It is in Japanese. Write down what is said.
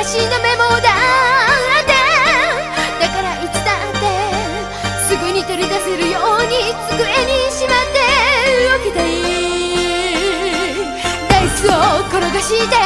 昔のメモだって。だからいつだってすぐに取り出せるように机にしまっておきたい。ダイスを転がして